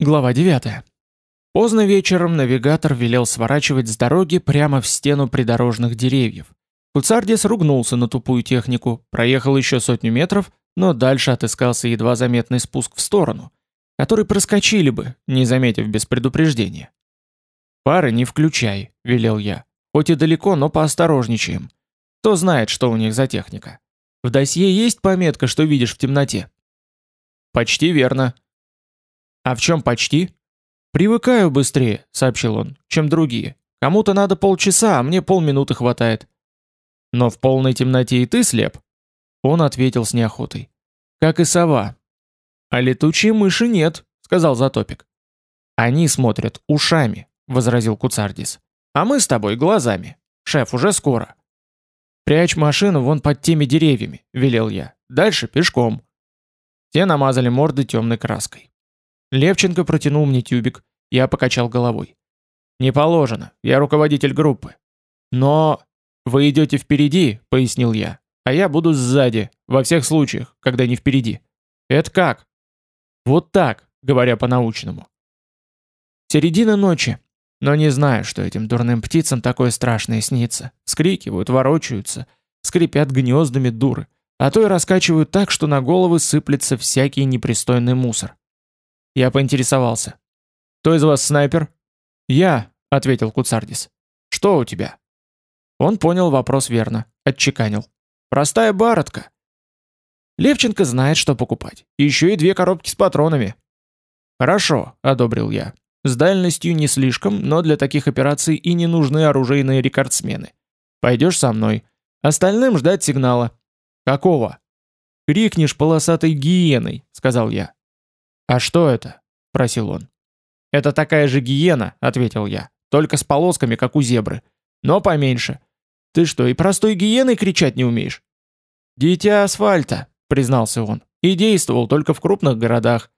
Глава 9. Поздно вечером навигатор велел сворачивать с дороги прямо в стену придорожных деревьев. Куцардис ругнулся на тупую технику, проехал еще сотню метров, но дальше отыскался едва заметный спуск в сторону, который проскочили бы, не заметив без предупреждения. «Пары не включай», — велел я. «Хоть и далеко, но поосторожничаем. Кто знает, что у них за техника. В досье есть пометка, что видишь в темноте?» «Почти верно», «А в чем почти?» «Привыкаю быстрее», — сообщил он, — «чем другие. Кому-то надо полчаса, а мне полминуты хватает». «Но в полной темноте и ты слеп?» Он ответил с неохотой. «Как и сова». «А летучие мыши нет», — сказал Затопик. «Они смотрят ушами», — возразил Куцардис. «А мы с тобой глазами. Шеф, уже скоро». «Прячь машину вон под теми деревьями», — велел я. «Дальше пешком». Те намазали морды темной краской. Левченко протянул мне тюбик. Я покачал головой. «Не положено. Я руководитель группы». «Но...» «Вы идете впереди», — пояснил я. «А я буду сзади, во всех случаях, когда не впереди». «Это как?» «Вот так», говоря по-научному. Середина ночи. Но не знаю, что этим дурным птицам такое страшное снится. Скрикивают, ворочаются, скрипят гнездами дуры. А то и раскачивают так, что на головы сыплется всякий непристойный мусор. Я поинтересовался. «Кто из вас снайпер?» «Я», — ответил Куцардис. «Что у тебя?» Он понял вопрос верно, отчеканил. «Простая баротка». Левченко знает, что покупать. Еще и две коробки с патронами. «Хорошо», — одобрил я. «С дальностью не слишком, но для таких операций и не нужны оружейные рекордсмены. Пойдешь со мной. Остальным ждать сигнала». «Какого?» «Крикнешь полосатой гиеной», — сказал я. «А что это?» – спросил он. «Это такая же гиена», – ответил я, – «только с полосками, как у зебры. Но поменьше. Ты что, и простой гиеной кричать не умеешь?» «Дитя асфальта», – признался он, – «и действовал только в крупных городах.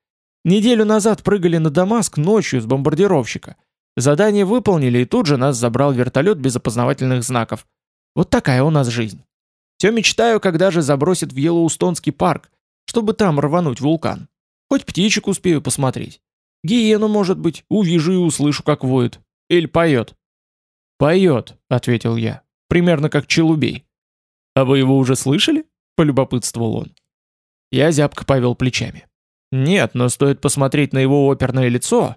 Неделю назад прыгали на Дамаск ночью с бомбардировщика. Задание выполнили, и тут же нас забрал вертолет без опознавательных знаков. Вот такая у нас жизнь. Все мечтаю, когда же забросят в Йеллоустонский парк, чтобы там рвануть вулкан. Хоть птичек успею посмотреть. Гиену, может быть, увижу и услышу, как воет. Или поет. «Поет», — ответил я. «Примерно как челубей». «А вы его уже слышали?» — полюбопытствовал он. Я зябко повел плечами. «Нет, но стоит посмотреть на его оперное лицо».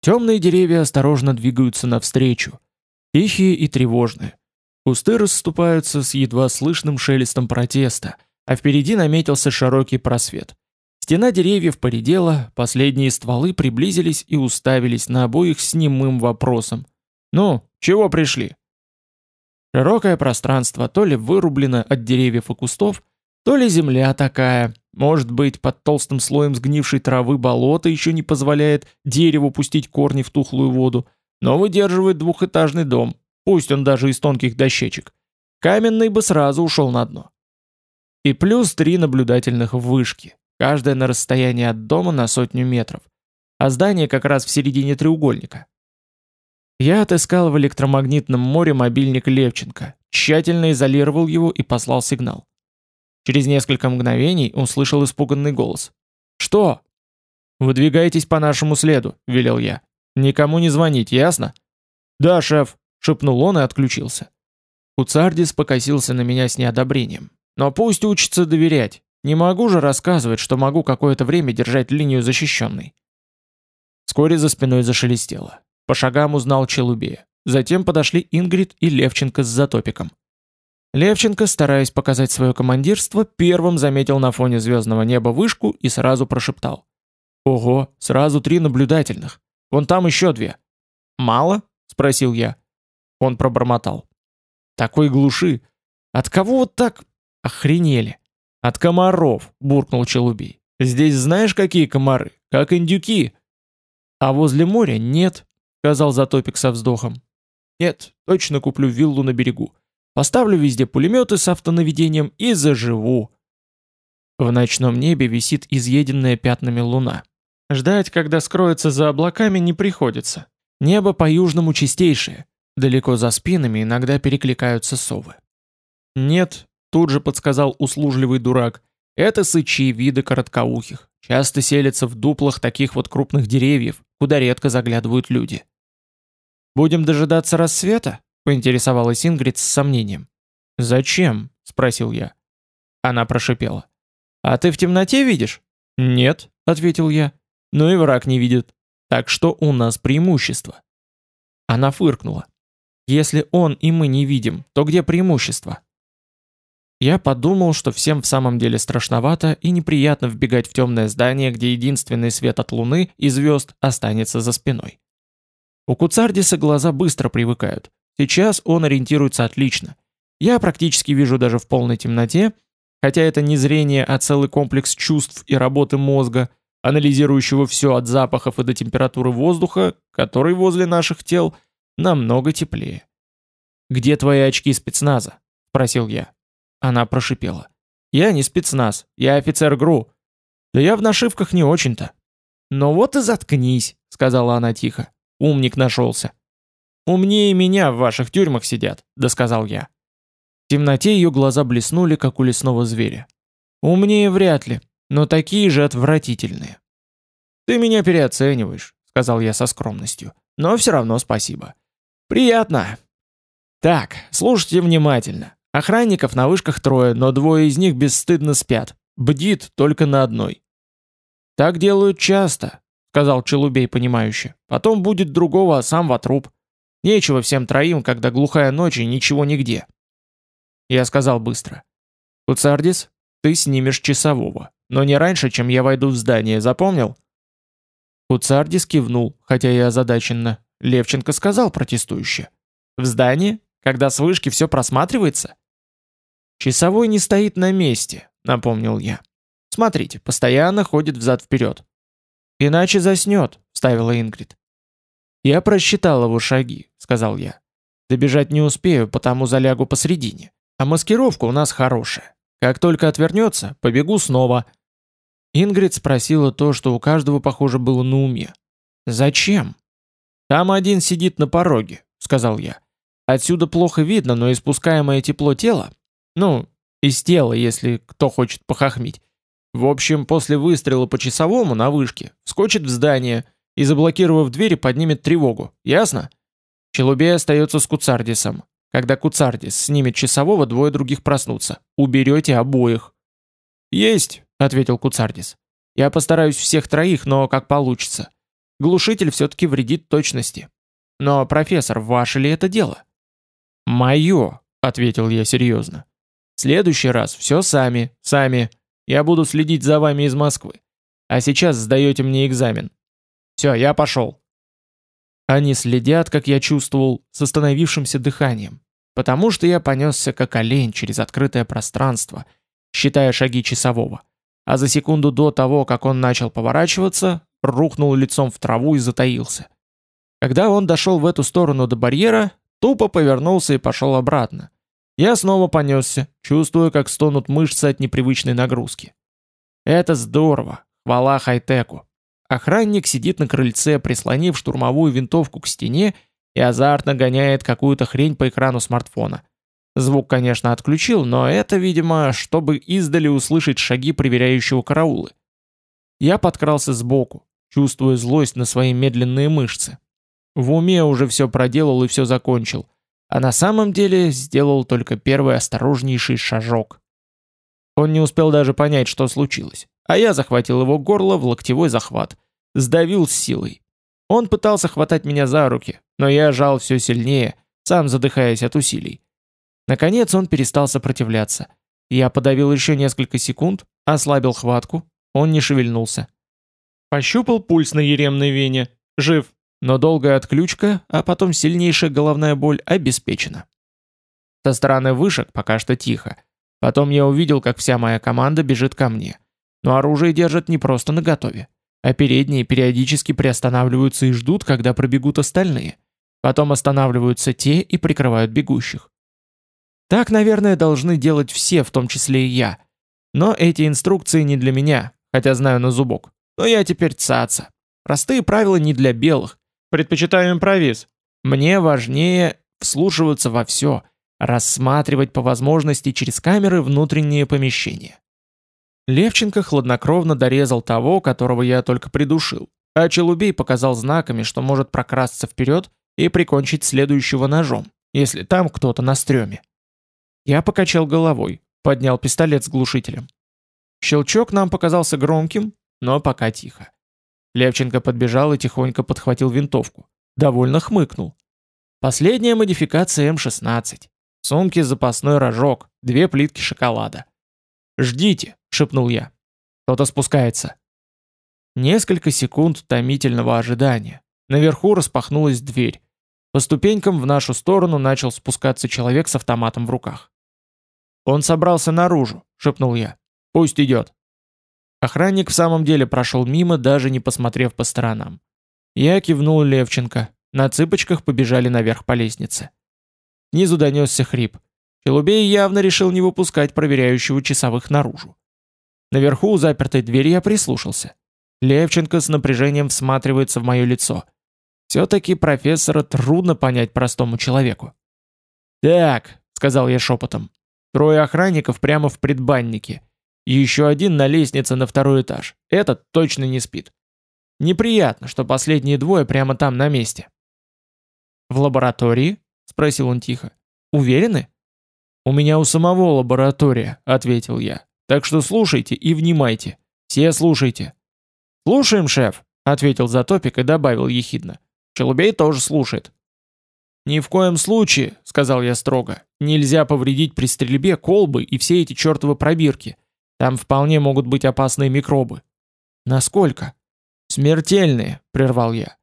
Темные деревья осторожно двигаются навстречу. Тихие и тревожные. Кусты расступаются с едва слышным шелестом протеста, а впереди наметился широкий просвет. Стена деревьев поредела, последние стволы приблизились и уставились на обоих с немым вопросом. «Ну, чего пришли?» Широкое пространство то ли вырублено от деревьев и кустов, то ли земля такая, может быть, под толстым слоем сгнившей травы болото еще не позволяет дереву пустить корни в тухлую воду, но выдерживает двухэтажный дом, пусть он даже из тонких дощечек. Каменный бы сразу ушел на дно. И плюс три наблюдательных вышки каждая на расстоянии от дома на сотню метров, а здание как раз в середине треугольника. Я отыскал в электромагнитном море мобильник Левченко, тщательно изолировал его и послал сигнал. Через несколько мгновений услышал испуганный голос. «Что?» «Выдвигайтесь по нашему следу», — велел я. «Никому не звонить, ясно?» «Да, шеф», — шепнул он и отключился. Куцардис покосился на меня с неодобрением. «Но пусть учится доверять. Не могу же рассказывать, что могу какое-то время держать линию защищенной. Вскоре за спиной зашелестело. По шагам узнал Челубея. Затем подошли Ингрид и Левченко с затопиком. Левченко, стараясь показать свое командирство, первым заметил на фоне звездного неба вышку и сразу прошептал. «Ого, сразу три наблюдательных. Вон там еще две». «Мало?» — спросил я. Он пробормотал. «Такой глуши. От кого вот так охренели?» «От комаров», — буркнул Челубей. «Здесь знаешь, какие комары? Как индюки». «А возле моря нет», — сказал Затопик со вздохом. «Нет, точно куплю виллу на берегу. Поставлю везде пулеметы с автонаведением и заживу». В ночном небе висит изъеденная пятнами луна. Ждать, когда скроется за облаками, не приходится. Небо по-южному чистейшее. Далеко за спинами иногда перекликаются совы. Нет, Тут же подсказал услужливый дурак. Это сычи вида короткоухих. часто селятся в дуплах таких вот крупных деревьев, куда редко заглядывают люди. «Будем дожидаться рассвета?» — поинтересовалась Ингрид с сомнением. «Зачем?» — спросил я. Она прошипела. «А ты в темноте видишь?» «Нет», — ответил я. «Но и враг не видит. Так что у нас преимущество». Она фыркнула. «Если он и мы не видим, то где преимущество?» Я подумал, что всем в самом деле страшновато и неприятно вбегать в темное здание, где единственный свет от луны и звезд останется за спиной. У Куцардиса глаза быстро привыкают. Сейчас он ориентируется отлично. Я практически вижу даже в полной темноте, хотя это не зрение, а целый комплекс чувств и работы мозга, анализирующего все от запахов и до температуры воздуха, который возле наших тел намного теплее. «Где твои очки спецназа?» – спросил я. Она прошипела. «Я не спецназ, я офицер ГРУ. Да я в нашивках не очень-то». «Ну вот и заткнись», — сказала она тихо. Умник нашелся. «Умнее меня в ваших тюрьмах сидят», — досказал я. В темноте ее глаза блеснули, как у лесного зверя. «Умнее вряд ли, но такие же отвратительные». «Ты меня переоцениваешь», — сказал я со скромностью. «Но все равно спасибо». «Приятно». «Так, слушайте внимательно. Охранников на вышках трое, но двое из них бесстыдно спят. Бдит только на одной. «Так делают часто», — сказал Челубей понимающе. «Потом будет другого, а сам во труп. Нечего всем троим, когда глухая ночь и ничего нигде». Я сказал быстро. «Куцардис, ты снимешь часового, но не раньше, чем я войду в здание, запомнил?» Куцардис кивнул, хотя и озадаченно. Левченко сказал протестующе. «В здании? Когда с вышки все просматривается?» «Часовой не стоит на месте», — напомнил я. «Смотрите, постоянно ходит взад-вперед». «Иначе заснет», — вставила Ингрид. «Я просчитал его шаги», — сказал я. «Добежать не успею, потому залягу посредине. А маскировка у нас хорошая. Как только отвернется, побегу снова». Ингрид спросила то, что у каждого, похоже, было на уме. «Зачем?» «Там один сидит на пороге», — сказал я. «Отсюда плохо видно, но испускаемое тепло тела ну, из тела, если кто хочет похохмить. В общем, после выстрела по часовому на вышке вскочит в здание и, заблокировав двери, поднимет тревогу. Ясно? Челубей остается с Куцардисом. Когда Куцардис снимет часового, двое других проснутся. Уберете обоих. «Есть», — ответил Куцардис. «Я постараюсь всех троих, но как получится. Глушитель все-таки вредит точности. Но, профессор, ваше ли это дело?» «Мое», — ответил я серьезно следующий раз все сами, сами. Я буду следить за вами из Москвы. А сейчас сдаете мне экзамен. Все, я пошел. Они следят, как я чувствовал, с остановившимся дыханием. Потому что я понесся как олень через открытое пространство, считая шаги часового. А за секунду до того, как он начал поворачиваться, рухнул лицом в траву и затаился. Когда он дошел в эту сторону до барьера, тупо повернулся и пошел обратно, я снова понесся, чувствуя, как стонут мышцы от непривычной нагрузки. Это здорово, хвала хай-теку. Охранник сидит на крыльце, прислонив штурмовую винтовку к стене и азартно гоняет какую-то хрень по экрану смартфона. Звук, конечно, отключил, но это, видимо, чтобы издали услышать шаги проверяющего караулы. Я подкрался сбоку, чувствуя злость на свои медленные мышцы. В уме уже все проделал и все закончил а на самом деле сделал только первый осторожнейший шажок. Он не успел даже понять, что случилось, а я захватил его горло в локтевой захват, сдавил с силой. Он пытался хватать меня за руки, но я жал все сильнее, сам задыхаясь от усилий. Наконец он перестал сопротивляться. Я подавил еще несколько секунд, ослабил хватку, он не шевельнулся. Пощупал пульс на еремной вене. Жив. Но долгая отключка, а потом сильнейшая головная боль обеспечена. Со стороны вышек пока что тихо. Потом я увидел, как вся моя команда бежит ко мне. Но оружие держат не просто наготове, а передние периодически приостанавливаются и ждут, когда пробегут остальные. Потом останавливаются те и прикрывают бегущих. Так, наверное, должны делать все, в том числе и я. Но эти инструкции не для меня, хотя знаю на зубок. Но я теперь цаца. Простые правила не для белых, Предпочитаю импровиз. Мне важнее вслушиваться во все, рассматривать по возможности через камеры внутренние помещения. Левченко хладнокровно дорезал того, которого я только придушил, а Челубей показал знаками, что может прокрасться вперед и прикончить следующего ножом, если там кто-то на стреме. Я покачал головой, поднял пистолет с глушителем. Щелчок нам показался громким, но пока тихо. Левченко подбежал и тихонько подхватил винтовку. Довольно хмыкнул. Последняя модификация М-16. В сумке запасной рожок, две плитки шоколада. «Ждите», — шепнул я. «Кто-то спускается». Несколько секунд томительного ожидания. Наверху распахнулась дверь. По ступенькам в нашу сторону начал спускаться человек с автоматом в руках. «Он собрался наружу», — шепнул я. «Пусть идет». Охранник в самом деле прошел мимо, даже не посмотрев по сторонам. Я кивнул Левченко. На цыпочках побежали наверх по лестнице. Низу донесся хрип. Челубей явно решил не выпускать проверяющего часовых наружу. Наверху у запертой двери я прислушался. Левченко с напряжением всматривается в мое лицо. Все-таки профессора трудно понять простому человеку. «Так», — сказал я шепотом, — «трое охранников прямо в предбаннике. И еще один на лестнице на второй этаж. Этот точно не спит. Неприятно, что последние двое прямо там на месте». «В лаборатории?» — спросил он тихо. «Уверены?» «У меня у самого лаборатория», — ответил я. «Так что слушайте и внимайте. Все слушайте». «Слушаем, шеф», — ответил Затопик и добавил ехидно. «Челубей тоже слушает». «Ни в коем случае», — сказал я строго, — «нельзя повредить при стрельбе колбы и все эти чертовы пробирки. Там вполне могут быть опасные микробы». «Насколько?» «Смертельные», — прервал я.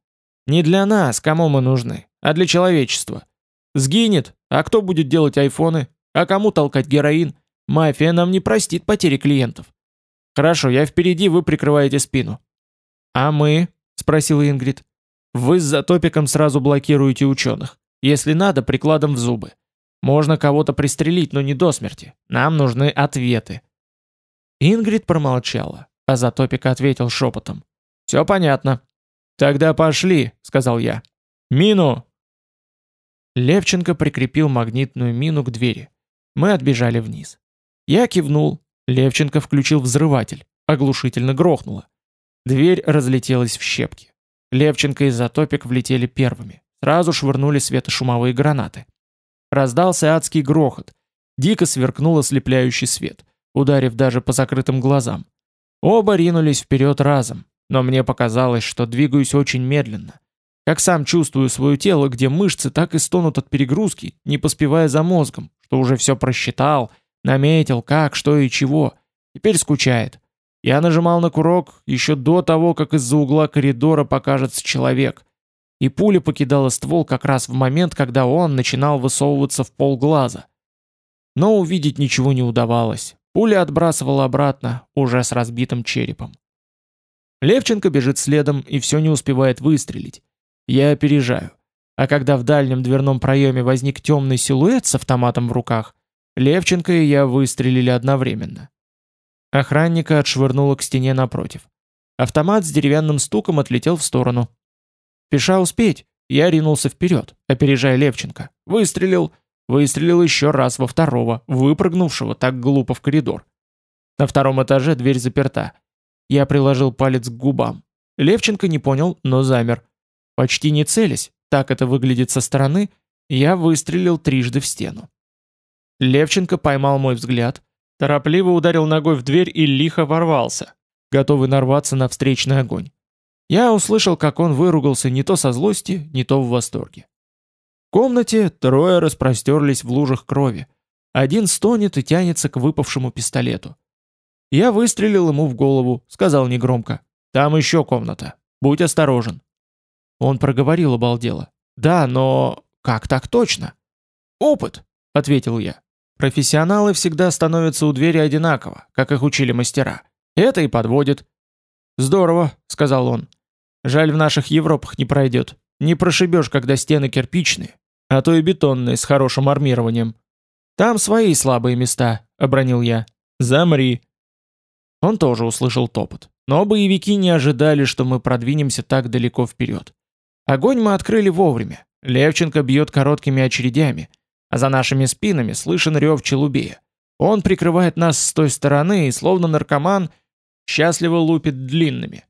«Не для нас, кому мы нужны, а для человечества. Сгинет, а кто будет делать айфоны? А кому толкать героин? Мафия нам не простит потери клиентов. Хорошо, я впереди, вы прикрываете спину. А мы? Спросила Ингрид. Вы с затопиком сразу блокируете ученых. Если надо, прикладом в зубы. Можно кого-то пристрелить, но не до смерти. Нам нужны ответы. Ингрид промолчала, а Затопик ответил шепотом. «Все понятно». «Тогда пошли», — сказал я. «Мину!» Левченко прикрепил магнитную мину к двери. Мы отбежали вниз. Я кивнул. Левченко включил взрыватель. Оглушительно грохнуло. Дверь разлетелась в щепки. Левченко и Затопик влетели первыми. Сразу швырнули светошумовые гранаты. Раздался адский грохот. Дико сверкнул ослепляющий свет, ударив даже по закрытым глазам. Оба ринулись вперед разом, но мне показалось, что двигаюсь очень медленно. Как сам чувствую свое тело, где мышцы так и стонут от перегрузки, не поспевая за мозгом, что уже все просчитал, наметил, как, что и чего. Теперь скучает. Я нажимал на курок еще до того, как из-за угла коридора покажется человек. И пуля покидала ствол как раз в момент, когда он начинал высовываться в полглаза. Но увидеть ничего не удавалось. Пуля отбрасывала обратно, уже с разбитым черепом. Левченко бежит следом и все не успевает выстрелить. Я опережаю. А когда в дальнем дверном проеме возник темный силуэт с автоматом в руках, Левченко и я выстрелили одновременно. Охранника отшвырнуло к стене напротив. Автомат с деревянным стуком отлетел в сторону. Пеша успеть, я ринулся вперед, опережая Левченко. Выстрелил, выстрелил еще раз во второго, выпрыгнувшего так глупо в коридор. На втором этаже дверь заперта. Я приложил палец к губам. Левченко не понял, но замер. Почти не целясь, так это выглядит со стороны, я выстрелил трижды в стену. Левченко поймал мой взгляд, торопливо ударил ногой в дверь и лихо ворвался, готовый нарваться на встречный огонь. Я услышал, как он выругался не то со злости, не то в восторге. В комнате трое распростерлись в лужах крови. Один стонет и тянется к выпавшему пистолету. Я выстрелил ему в голову, сказал негромко. «Там еще комната. Будь осторожен». Он проговорил обалдело. «Да, но... как так точно?» «Опыт», — ответил я. «Профессионалы всегда становятся у двери одинаково, как их учили мастера. Это и подводит». «Здорово», — сказал он. «Жаль, в наших Европах не пройдет. Не прошибешь, когда стены кирпичные, а то и бетонные, с хорошим армированием. Там свои слабые места», — обронил я. «Замри». Он тоже услышал топот. Но боевики не ожидали, что мы продвинемся так далеко вперед. Огонь мы открыли вовремя. Левченко бьет короткими очередями, а за нашими спинами слышен рев челубея. Он прикрывает нас с той стороны и, словно наркоман, счастливо лупит длинными.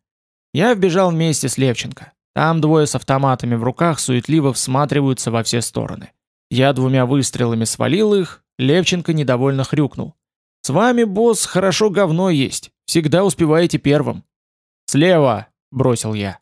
Я вбежал вместе с Левченко. Там двое с автоматами в руках суетливо всматриваются во все стороны. Я двумя выстрелами свалил их, Левченко недовольно хрюкнул. «С вами, босс, хорошо говно есть. Всегда успеваете первым». «Слева!» — бросил я.